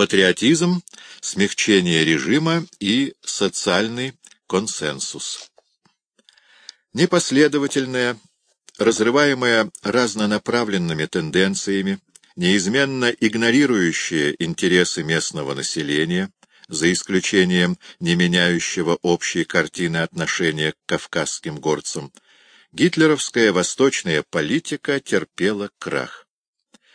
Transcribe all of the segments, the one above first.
патриотизм, смягчение режима и социальный консенсус. Непоследовательная, разрываемая разнонаправленными тенденциями, неизменно игнорирующая интересы местного населения, за исключением не меняющего общей картины отношения к кавказским горцам, гитлеровская восточная политика терпела крах.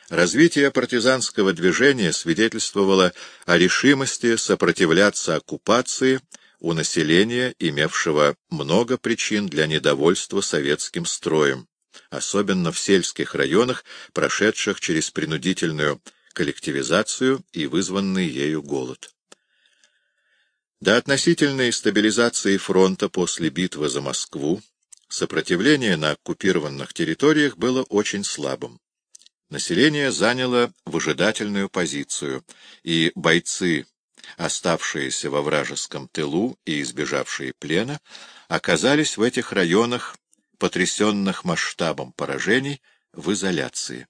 Развитие партизанского движения свидетельствовало о решимости сопротивляться оккупации у населения, имевшего много причин для недовольства советским строем, особенно в сельских районах, прошедших через принудительную коллективизацию и вызванный ею голод. До относительной стабилизации фронта после битвы за Москву сопротивление на оккупированных территориях было очень слабым. Население заняло выжидательную позицию, и бойцы, оставшиеся во вражеском тылу и избежавшие плена, оказались в этих районах, потрясенных масштабом поражений, в изоляции.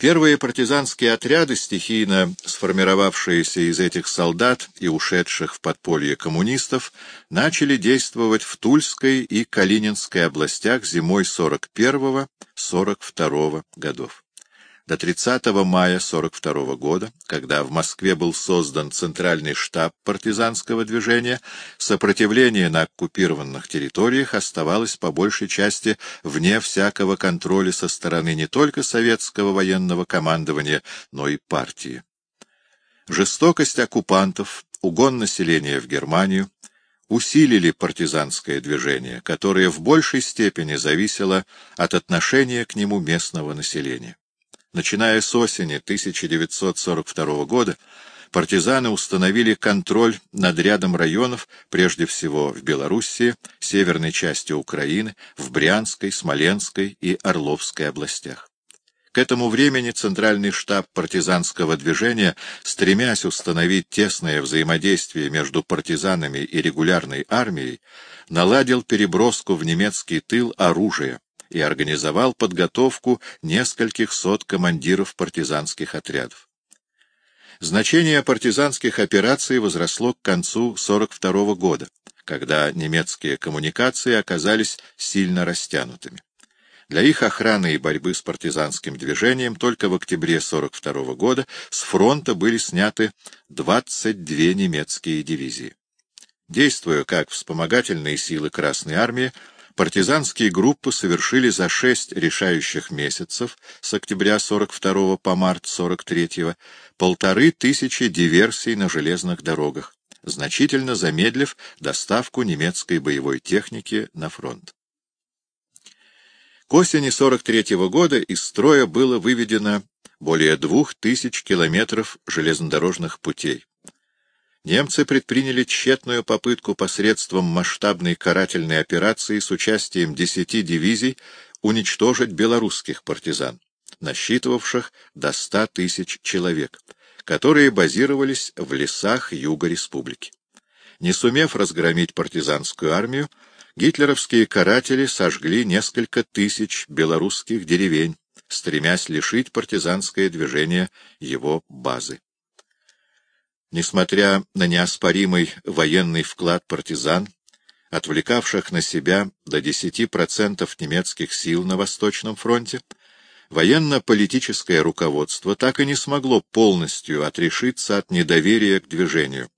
Первые партизанские отряды, стихийно сформировавшиеся из этих солдат и ушедших в подполье коммунистов, начали действовать в Тульской и Калининской областях зимой 41-42 годов до 30 мая 1942 года, когда в Москве был создан Центральный штаб партизанского движения, сопротивление на оккупированных территориях оставалось по большей части вне всякого контроля со стороны не только советского военного командования, но и партии. Жестокость оккупантов, угон населения в Германию, усилили партизанское движение, которое в большей степени зависело от отношения к нему местного населения. Начиная с осени 1942 года, партизаны установили контроль над рядом районов, прежде всего в Белоруссии, северной части Украины, в Брянской, Смоленской и Орловской областях. К этому времени Центральный штаб партизанского движения, стремясь установить тесное взаимодействие между партизанами и регулярной армией, наладил переброску в немецкий тыл оружия, и организовал подготовку нескольких сот командиров партизанских отрядов. Значение партизанских операций возросло к концу 1942 года, когда немецкие коммуникации оказались сильно растянутыми. Для их охраны и борьбы с партизанским движением только в октябре 1942 года с фронта были сняты 22 немецкие дивизии. Действуя как вспомогательные силы Красной Армии, партизанские группы совершили за шесть решающих месяцев с октября 42 по март 43 полторы тысячи диверсий на железных дорогах, значительно замедлив доставку немецкой боевой техники на фронт. К осени 43 -го года из строя было выведено более двух тысяч километров железнодорожных путей. Немцы предприняли тщетную попытку посредством масштабной карательной операции с участием десяти дивизий уничтожить белорусских партизан, насчитывавших до ста тысяч человек, которые базировались в лесах юга республики. Не сумев разгромить партизанскую армию, гитлеровские каратели сожгли несколько тысяч белорусских деревень, стремясь лишить партизанское движение его базы. Несмотря на неоспоримый военный вклад партизан, отвлекавших на себя до 10% немецких сил на Восточном фронте, военно-политическое руководство так и не смогло полностью отрешиться от недоверия к движению,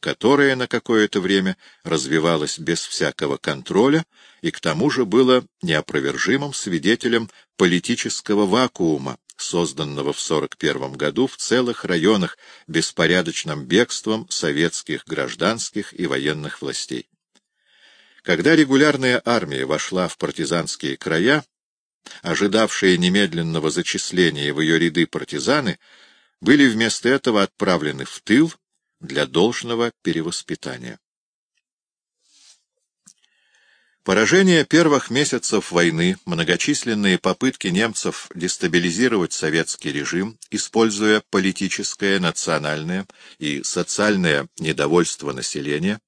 которое на какое-то время развивалось без всякого контроля и к тому же было неопровержимым свидетелем политического вакуума, созданного в 1941 году в целых районах беспорядочным бегством советских гражданских и военных властей. Когда регулярная армия вошла в партизанские края, ожидавшие немедленного зачисления в ее ряды партизаны были вместо этого отправлены в тыл для должного перевоспитания. Поражение первых месяцев войны, многочисленные попытки немцев дестабилизировать советский режим, используя политическое, национальное и социальное недовольство населения,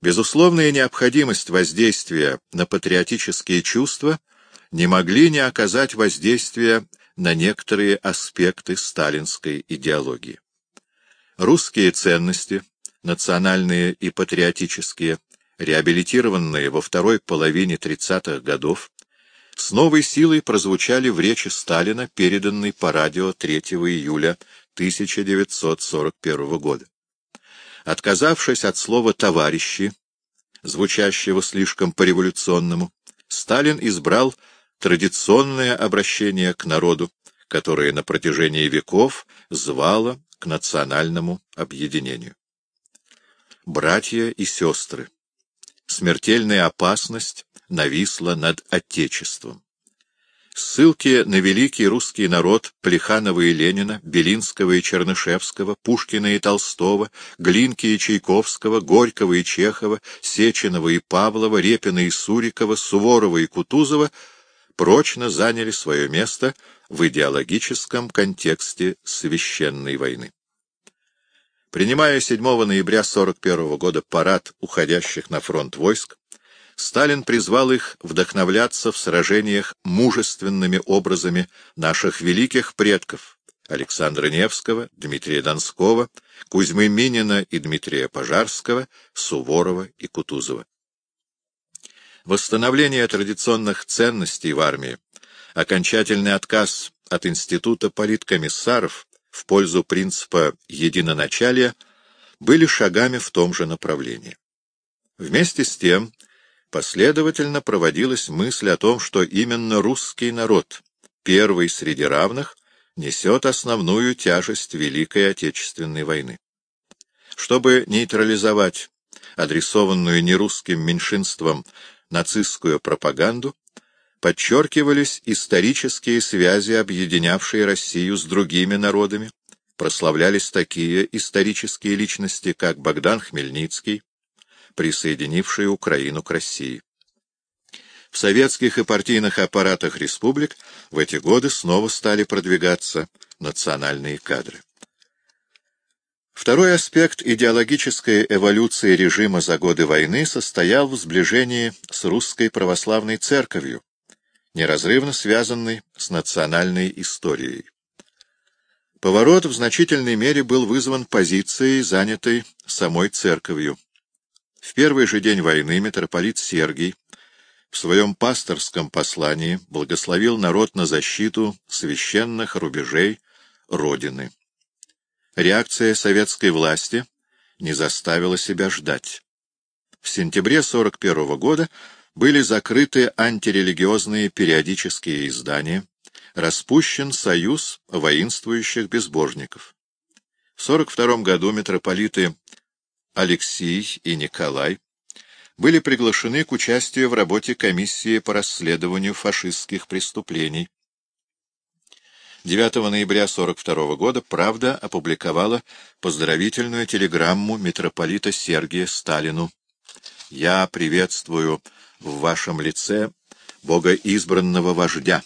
безусловная необходимость воздействия на патриотические чувства не могли не оказать воздействия на некоторые аспекты сталинской идеологии. Русские ценности, национальные и патриотические, реабилитированные во второй половине 30-х годов, с новой силой прозвучали в речи Сталина, переданной по радио 3 июля 1941 года. Отказавшись от слова «товарищи», звучащего слишком по-революционному, Сталин избрал традиционное обращение к народу, которое на протяжении веков звало к национальному объединению. Братья и сестры, смертельная опасность нависла над Отечеством. Ссылки на великий русский народ Плеханова и Ленина, Белинского и Чернышевского, Пушкина и Толстого, Глинки и Чайковского, Горького и Чехова, Сеченова и Павлова, Репина и Сурикова, Суворова и Кутузова прочно заняли свое место в идеологическом контексте священной войны. Принимая 7 ноября 1941 года парад уходящих на фронт войск, Сталин призвал их вдохновляться в сражениях мужественными образами наших великих предков Александра Невского, Дмитрия Донского, Кузьмы Минина и Дмитрия Пожарского, Суворова и Кутузова. Восстановление традиционных ценностей в армии, окончательный отказ от института политкомиссаров в пользу принципа единоначалия были шагами в том же направлении. Вместе с тем, последовательно проводилась мысль о том, что именно русский народ, первый среди равных, несет основную тяжесть Великой Отечественной войны. Чтобы нейтрализовать адресованную нерусским меньшинствам нацистскую пропаганду, подчеркивались исторические связи, объединявшие Россию с другими народами, прославлялись такие исторические личности, как Богдан Хмельницкий, присоединившие Украину к России. В советских и партийных аппаратах республик в эти годы снова стали продвигаться национальные кадры. Второй аспект идеологической эволюции режима за годы войны состоял в сближении с русской православной церковью, неразрывно связанной с национальной историей. Поворот в значительной мере был вызван позицией, занятой самой церковью. В первый же день войны митрополит Сергий в своем пасторском послании благословил народ на защиту священных рубежей Родины. Реакция советской власти не заставила себя ждать. В сентябре 41 года были закрыты антирелигиозные периодические издания, распущен союз воинствующих безбожников. В 42 году митрополиты Алексей и Николай были приглашены к участию в работе комиссии по расследованию фашистских преступлений. 9 ноября 42 года «Правда» опубликовала поздравительную телеграмму митрополита Сергия Сталину. «Я приветствую в вашем лице богоизбранного вождя,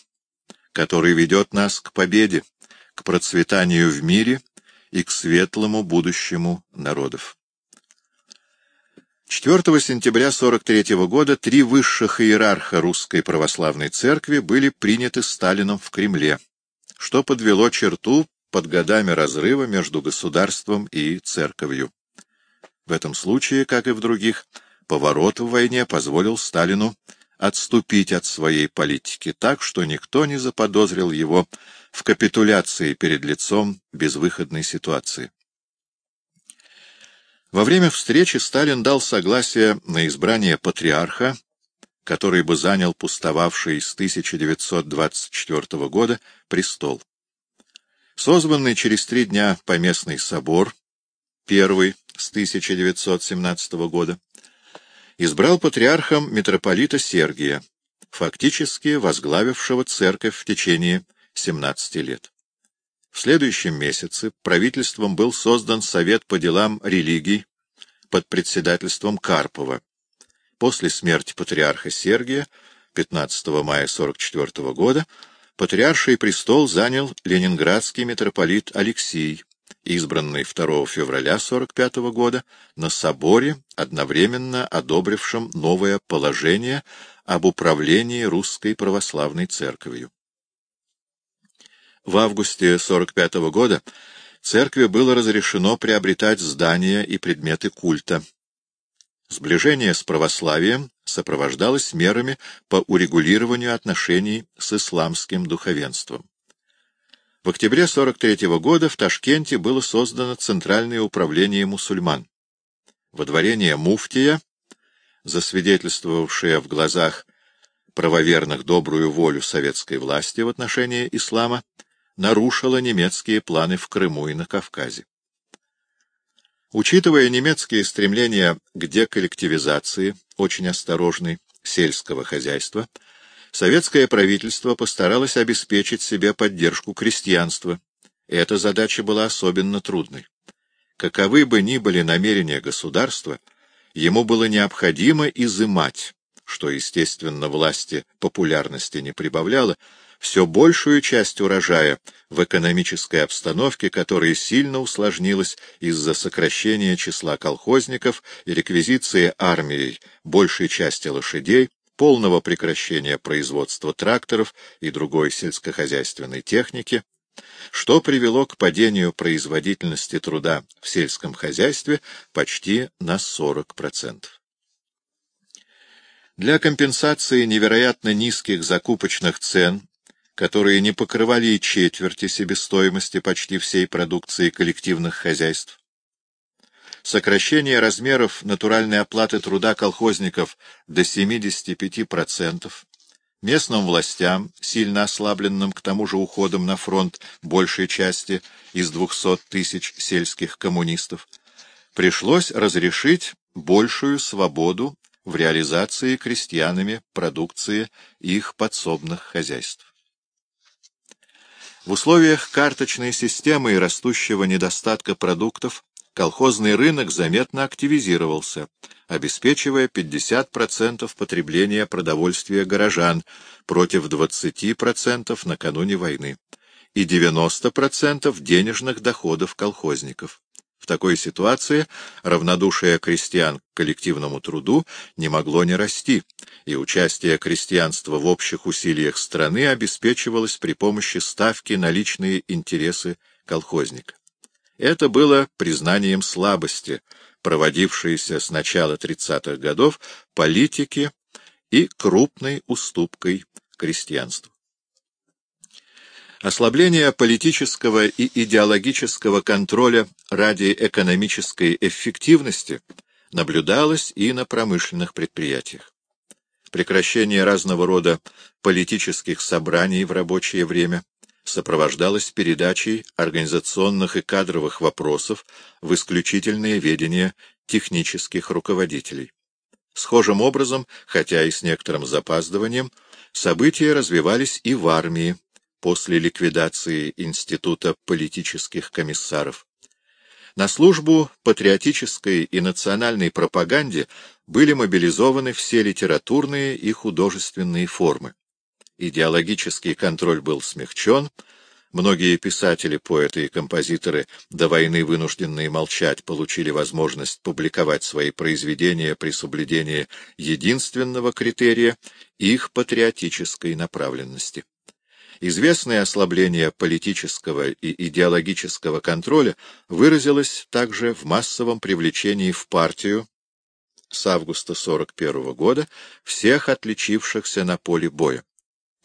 который ведет нас к победе, к процветанию в мире и к светлому будущему народов». 4 сентября 43 года три высших иерарха Русской Православной Церкви были приняты Сталином в Кремле, что подвело черту под годами разрыва между государством и церковью. В этом случае, как и в других, поворот в войне позволил Сталину отступить от своей политики так, что никто не заподозрил его в капитуляции перед лицом безвыходной ситуации. Во время встречи Сталин дал согласие на избрание патриарха, который бы занял пустовавший с 1924 года престол. Созванный через три дня поместный собор, первый с 1917 года, избрал патриархом митрополита Сергия, фактически возглавившего церковь в течение 17 лет. В следующем месяце правительством был создан Совет по делам религий под председательством Карпова. После смерти патриарха Сергия 15 мая 44 года патриарший престол занял ленинградский митрополит Алексий, избранный 2 февраля 45 года на соборе, одновременно одобрившем новое положение об управлении русской православной церковью. В августе 45 -го года церкви было разрешено приобретать здания и предметы культа. Сближение с православием сопровождалось мерами по урегулированию отношений с исламским духовенством. В октябре 43 -го года в Ташкенте было создано Центральное управление мусульман. Водворение муфтия, засвидетельствовавшее в глазах правоверных добрую волю советской власти в отношении ислама, нарушило немецкие планы в Крыму и на Кавказе. Учитывая немецкие стремления к деколлективизации, очень осторожной, сельского хозяйства, советское правительство постаралось обеспечить себе поддержку крестьянства. Эта задача была особенно трудной. Каковы бы ни были намерения государства, ему было необходимо изымать, что, естественно, власти популярности не прибавляло, все большую часть урожая в экономической обстановке, которая сильно усложнилась из-за сокращения числа колхозников и реквизиции армией большей части лошадей, полного прекращения производства тракторов и другой сельскохозяйственной техники, что привело к падению производительности труда в сельском хозяйстве почти на 40%. Для компенсации невероятно низких закупочных цен, которые не покрывали четверти себестоимости почти всей продукции коллективных хозяйств, сокращение размеров натуральной оплаты труда колхозников до 75%, местным властям, сильно ослабленным к тому же уходом на фронт большей части из 200 тысяч сельских коммунистов, пришлось разрешить большую свободу в реализации крестьянами продукции их подсобных хозяйств. В условиях карточной системы и растущего недостатка продуктов колхозный рынок заметно активизировался, обеспечивая 50% потребления продовольствия горожан против 20% накануне войны и 90% денежных доходов колхозников. В такой ситуации равнодушие крестьян к коллективному труду не могло не расти, и участие крестьянства в общих усилиях страны обеспечивалось при помощи ставки на личные интересы колхозника. Это было признанием слабости, проводившейся с начала 30-х годов политики и крупной уступкой крестьянству. Ослабление политического и идеологического контроля ради экономической эффективности наблюдалось и на промышленных предприятиях. Прекращение разного рода политических собраний в рабочее время сопровождалось передачей организационных и кадровых вопросов в исключительное ведение технических руководителей. Схожим образом, хотя и с некоторым запаздыванием, события развивались и в армии, после ликвидации Института политических комиссаров. На службу патриотической и национальной пропаганде были мобилизованы все литературные и художественные формы. Идеологический контроль был смягчен, многие писатели, поэты и композиторы, до войны вынужденные молчать, получили возможность публиковать свои произведения при соблюдении единственного критерия — их патриотической направленности. Известное ослабление политического и идеологического контроля выразилось также в массовом привлечении в партию с августа 41 года всех отличившихся на поле боя.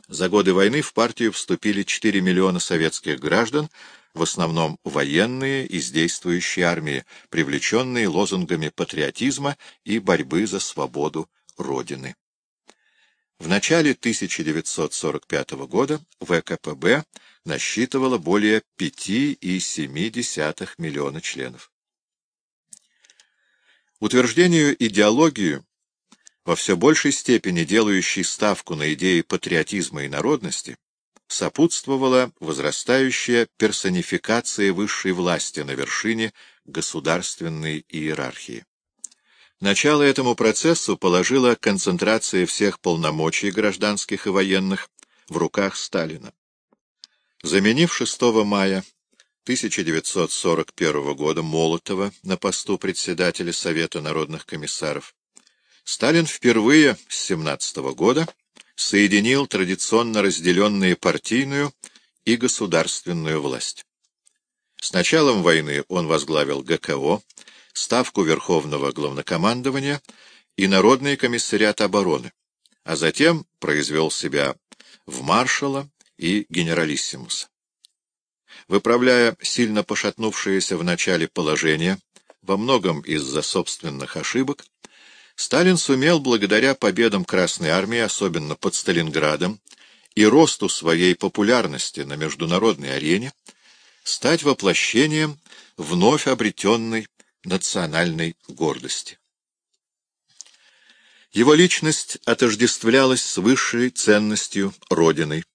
За годы войны в партию вступили 4 миллиона советских граждан, в основном военные из действующей армии, привлеченные лозунгами патриотизма и борьбы за свободу Родины. В начале 1945 года ВКПБ насчитывало более 5,7 миллиона членов. Утверждению идеологии, во все большей степени делающей ставку на идеи патриотизма и народности, сопутствовала возрастающая персонификация высшей власти на вершине государственной иерархии. Начало этому процессу положила концентрация всех полномочий гражданских и военных в руках Сталина. Заменив 6 мая 1941 года Молотова на посту председателя Совета народных комиссаров, Сталин впервые с 17 года соединил традиционно разделенные партийную и государственную власть. С началом войны он возглавил ГКО, Ставку Верховного Главнокомандования и Народный комиссариат обороны, а затем произвел себя в маршала и генералиссимуса. Выправляя сильно пошатнувшееся в начале положение, во многом из-за собственных ошибок, Сталин сумел, благодаря победам Красной Армии, особенно под Сталинградом, и росту своей популярности на международной арене, стать воплощением вновь обретенной национальной гордости. Его личность отождествлялась с высшей ценностью Родиной,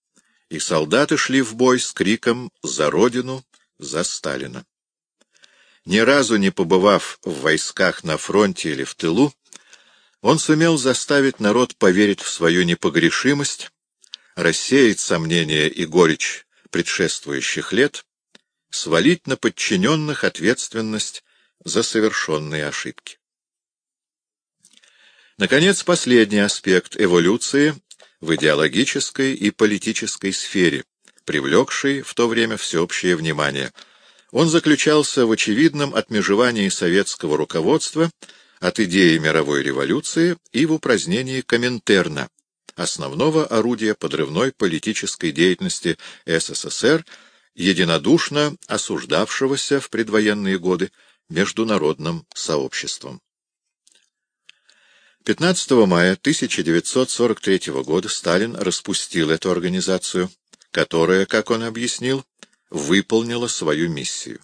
и солдаты шли в бой с криком «За Родину! За Сталина!». Ни разу не побывав в войсках на фронте или в тылу, он сумел заставить народ поверить в свою непогрешимость, рассеять сомнения и горечь предшествующих лет, свалить на подчиненных ответственность за совершенные ошибки. Наконец, последний аспект эволюции в идеологической и политической сфере, привлекший в то время всеобщее внимание. Он заключался в очевидном отмежевании советского руководства от идеи мировой революции и в упразднении Коминтерна, основного орудия подрывной политической деятельности СССР, единодушно осуждавшегося в предвоенные годы международным сообществом. 15 мая 1943 года Сталин распустил эту организацию, которая, как он объяснил, выполнила свою миссию.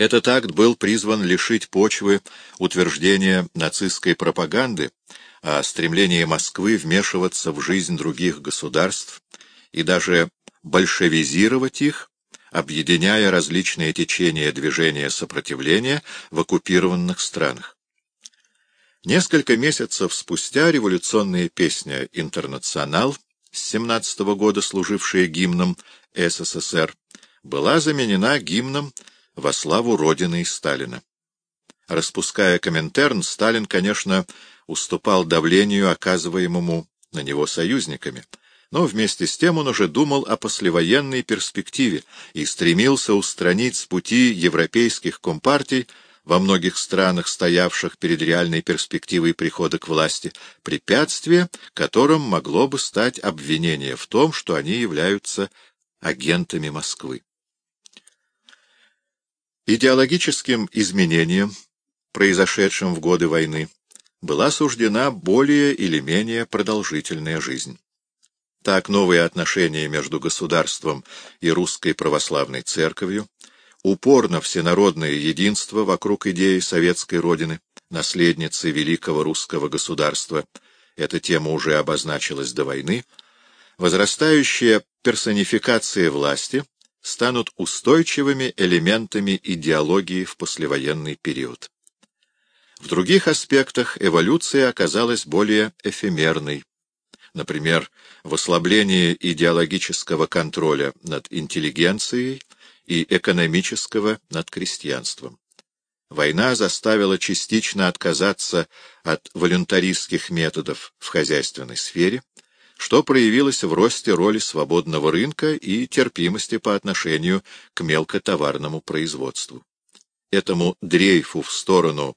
Этот акт был призван лишить почвы утверждения нацистской пропаганды о стремлении Москвы вмешиваться в жизнь других государств и даже большевизировать их, объединяя различные течения движения сопротивления в оккупированных странах. Несколько месяцев спустя революционная песня «Интернационал», с 17 -го года служившая гимном СССР, была заменена гимном во славу Родины и Сталина. Распуская Коминтерн, Сталин, конечно, уступал давлению, оказываемому на него союзниками, но вместе с тем он уже думал о послевоенной перспективе и стремился устранить с пути европейских компартий во многих странах, стоявших перед реальной перспективой прихода к власти, препятствие, которым могло бы стать обвинение в том, что они являются агентами Москвы. Идеологическим изменением, произошедшим в годы войны, была суждена более или менее продолжительная жизнь. Так новые отношения между государством и русской православной церковью, упор на всенародное единство вокруг идеи советской родины, наследницы великого русского государства, эта тема уже обозначилась до войны, возрастающая персонификация власти станут устойчивыми элементами идеологии в послевоенный период. В других аспектах эволюция оказалась более эфемерной, например, в ослаблении идеологического контроля над интеллигенцией и экономического над крестьянством. Война заставила частично отказаться от волюнтаристских методов в хозяйственной сфере, что проявилось в росте роли свободного рынка и терпимости по отношению к мелкотоварному производству. Этому дрейфу в сторону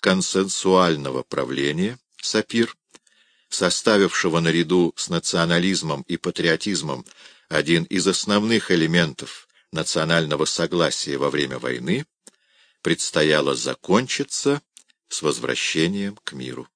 консенсуального правления, САПИР, составившего наряду с национализмом и патриотизмом один из основных элементов национального согласия во время войны, предстояло закончиться с возвращением к миру.